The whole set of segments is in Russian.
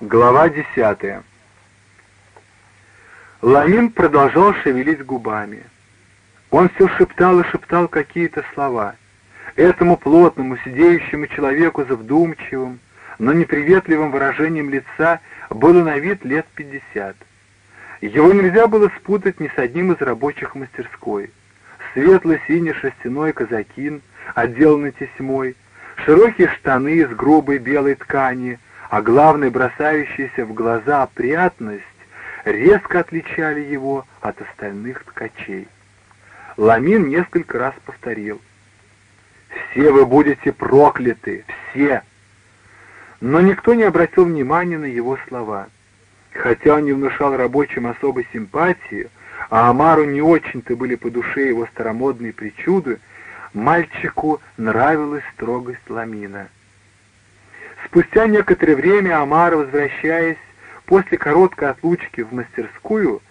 Глава десятая. Ламин продолжал шевелить губами. Он все шептал и шептал какие-то слова. Этому плотному, сидеющему человеку за вдумчивым, но неприветливым выражением лица было на вид лет пятьдесят. Его нельзя было спутать ни с одним из рабочих мастерской. Светло-синий шерстяной казакин, отделанный тесьмой, широкие штаны из грубой белой ткани, а главное, бросающаяся в глаза опрятность, резко отличали его от остальных ткачей. Ламин несколько раз повторил. «Все вы будете прокляты, все!» Но никто не обратил внимания на его слова. Хотя он не внушал рабочим особой симпатии, а Амару не очень-то были по душе его старомодные причуды, мальчику нравилась строгость Ламина. Спустя некоторое время Амар, возвращаясь после короткой отлучки в мастерскую,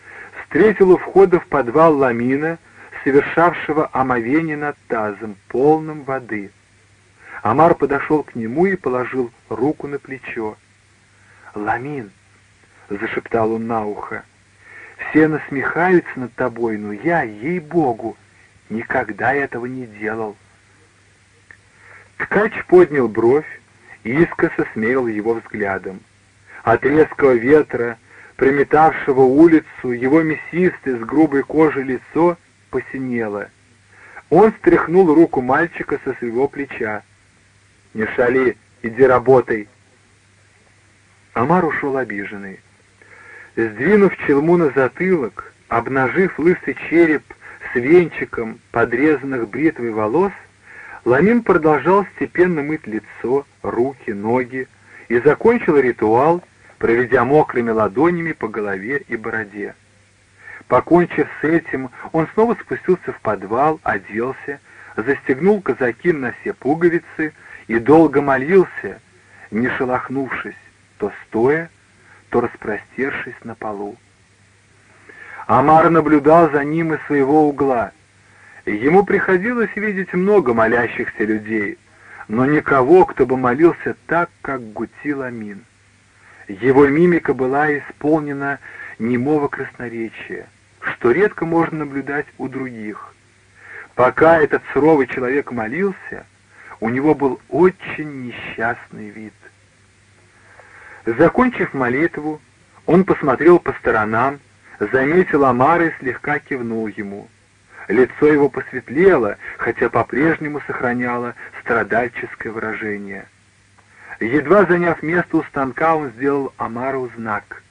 встретил у входа в подвал Ламина, совершавшего омовение над тазом, полным воды. Амар подошел к нему и положил руку на плечо. «Ламин!» — зашептал он на ухо. «Все насмехаются над тобой, но я, ей-богу, никогда этого не делал». Ткач поднял бровь, искоса смерил его взглядом. От резкого ветра, приметавшего улицу, его мясистое с грубой кожей лицо посинело. Он стряхнул руку мальчика со своего плеча. «Не шали, иди работай!» Амар ушел обиженный. Сдвинув челму на затылок, обнажив лысый череп с венчиком подрезанных бритвой волос, Ламин продолжал степенно мыть лицо, руки, ноги и закончил ритуал, проведя мокрыми ладонями по голове и бороде. Покончив с этим, он снова спустился в подвал, оделся, застегнул казаки на все пуговицы и долго молился, не шелохнувшись, то стоя, то распростершись на полу. Амар наблюдал за ним из своего угла — Ему приходилось видеть много молящихся людей, но никого, кто бы молился так, как Гутил Амин. Его мимика была исполнена немого красноречия, что редко можно наблюдать у других. Пока этот суровый человек молился, у него был очень несчастный вид. Закончив молитву, он посмотрел по сторонам, заметил Амара и слегка кивнул ему — Лицо его посветлело, хотя по-прежнему сохраняло страдальческое выражение. Едва заняв место у станка, он сделал Амару знак.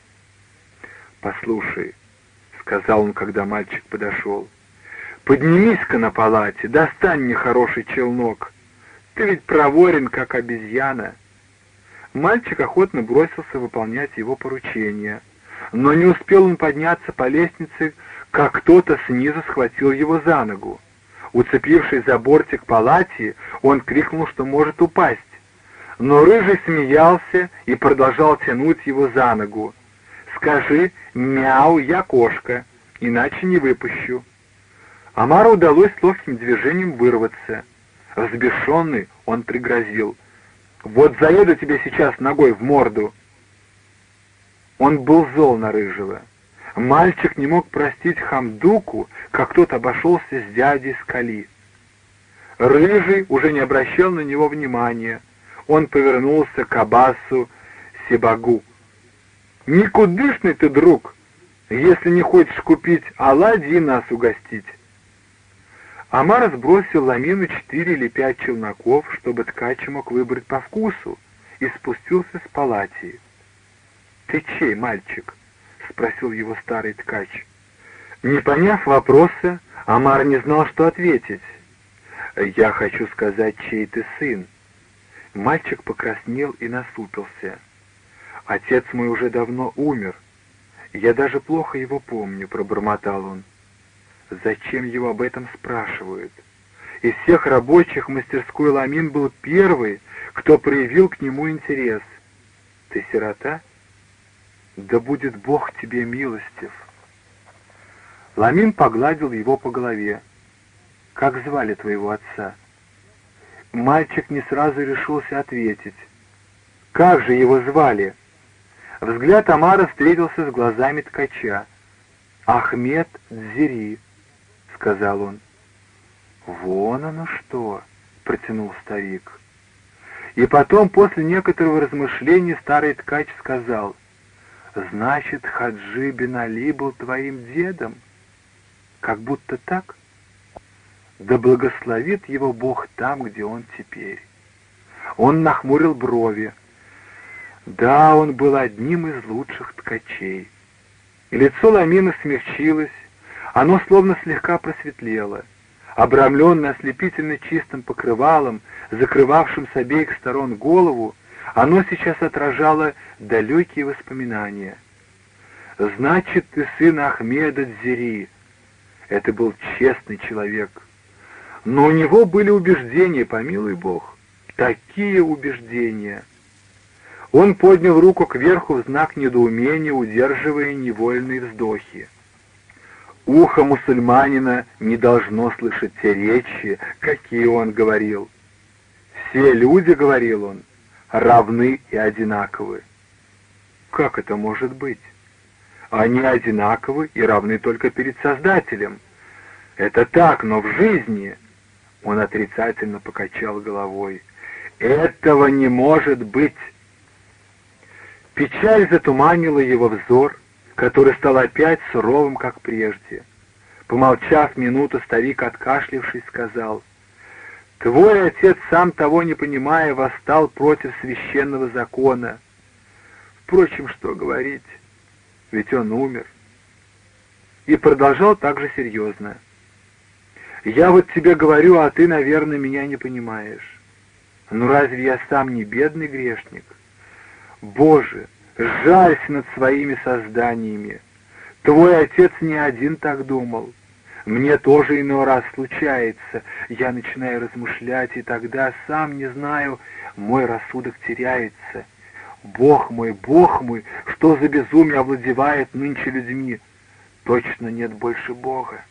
«Послушай», — сказал он, когда мальчик подошел, — «поднимись-ка на палате, достань мне хороший челнок. Ты ведь проворен, как обезьяна». Мальчик охотно бросился выполнять его поручение, но не успел он подняться по лестнице, как кто-то снизу схватил его за ногу. Уцепившись за бортик палати, он крикнул, что может упасть. Но Рыжий смеялся и продолжал тянуть его за ногу. «Скажи, мяу, я кошка, иначе не выпущу». Амару удалось ловким движением вырваться. Взбешенный он пригрозил. «Вот заеду тебе сейчас ногой в морду!» Он был зол на Рыжего. Мальчик не мог простить Хамдуку, как тот обошелся с дядей Скали. Рыжий уже не обращал на него внимания. Он повернулся к Абасу Сибагу. «Никудышный ты, друг, если не хочешь купить оладьи нас угостить». Амар сбросил ламину четыре или пять челноков, чтобы ткач мог выбрать по вкусу, и спустился с палати. «Ты чей, мальчик?» — спросил его старый ткач. Не поняв вопроса, Амар не знал, что ответить. «Я хочу сказать, чей ты сын». Мальчик покраснел и насупился. «Отец мой уже давно умер. Я даже плохо его помню», — пробормотал он. «Зачем его об этом спрашивают?» Из всех рабочих мастерской Ламин был первый, кто проявил к нему интерес. «Ты сирота?» Да будет Бог тебе милостив. Ламин погладил его по голове. Как звали твоего отца? Мальчик не сразу решился ответить. Как же его звали? Взгляд Амара встретился с глазами ткача. «Ахмед Дзири», — сказал он. «Вон оно что!» — протянул старик. И потом, после некоторого размышления, старый ткач сказал, «Значит, Хаджи бен Али был твоим дедом? Как будто так? Да благословит его Бог там, где он теперь». Он нахмурил брови. Да, он был одним из лучших ткачей. И лицо Ламина смягчилось, оно словно слегка просветлело. Обрамленное ослепительно чистым покрывалом, закрывавшим с обеих сторон голову, оно сейчас отражало далекие воспоминания. «Значит, ты сын Ахмеда Дзири». Это был честный человек. Но у него были убеждения, помилуй Бог. Такие убеждения. Он поднял руку кверху в знак недоумения, удерживая невольные вздохи. Ухо мусульманина не должно слышать те речи, какие он говорил. Все люди, говорил он, равны и одинаковы. Как это может быть? Они одинаковы и равны только перед Создателем. Это так, но в жизни... Он отрицательно покачал головой. Этого не может быть. Печаль затуманила его взор, который стал опять суровым, как прежде. Помолчав минуту, старик, откашлившись, сказал, «Твой отец, сам того не понимая, восстал против священного закона. Впрочем, что говорить, ведь он умер». И продолжал также серьезно. «Я вот тебе говорю, а ты, наверное, меня не понимаешь. Ну разве я сам не бедный грешник? Боже, жалься над своими созданиями. Твой отец не один так думал. Мне тоже иной раз случается. Я начинаю размышлять, и тогда, сам не знаю, мой рассудок теряется. Бог мой, Бог мой, что за безумие овладевает нынче людьми? Точно нет больше Бога.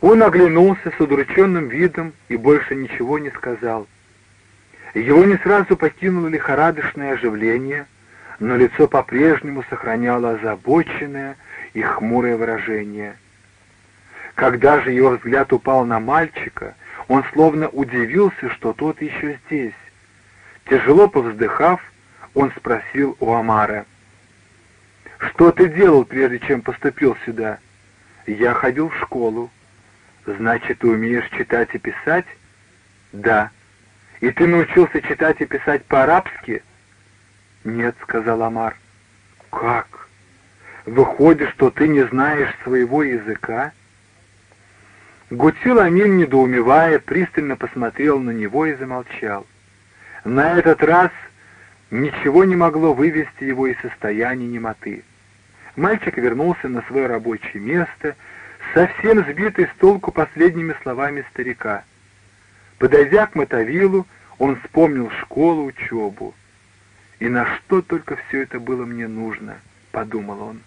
Он оглянулся с удрученным видом и больше ничего не сказал. Его не сразу покинуло лихорадочное оживление, но лицо по-прежнему сохраняло озабоченное и хмурое выражение. Когда же его взгляд упал на мальчика, он словно удивился, что тот еще здесь. Тяжело повздыхав, он спросил у Амара, «Что ты делал, прежде чем поступил сюда?» «Я ходил в школу». «Значит, ты умеешь читать и писать?» «Да». «И ты научился читать и писать по-арабски?» «Нет», — сказал Амар. «Как? Выходит, что ты не знаешь своего языка?» Гутил Амин, недоумевая, пристально посмотрел на него и замолчал. На этот раз ничего не могло вывести его из состояния немоты. Мальчик вернулся на свое рабочее место, совсем сбитый с толку последними словами старика. Подойдя к Мотовилу, он вспомнил школу, учебу. «И на что только все это было мне нужно?» — подумал он.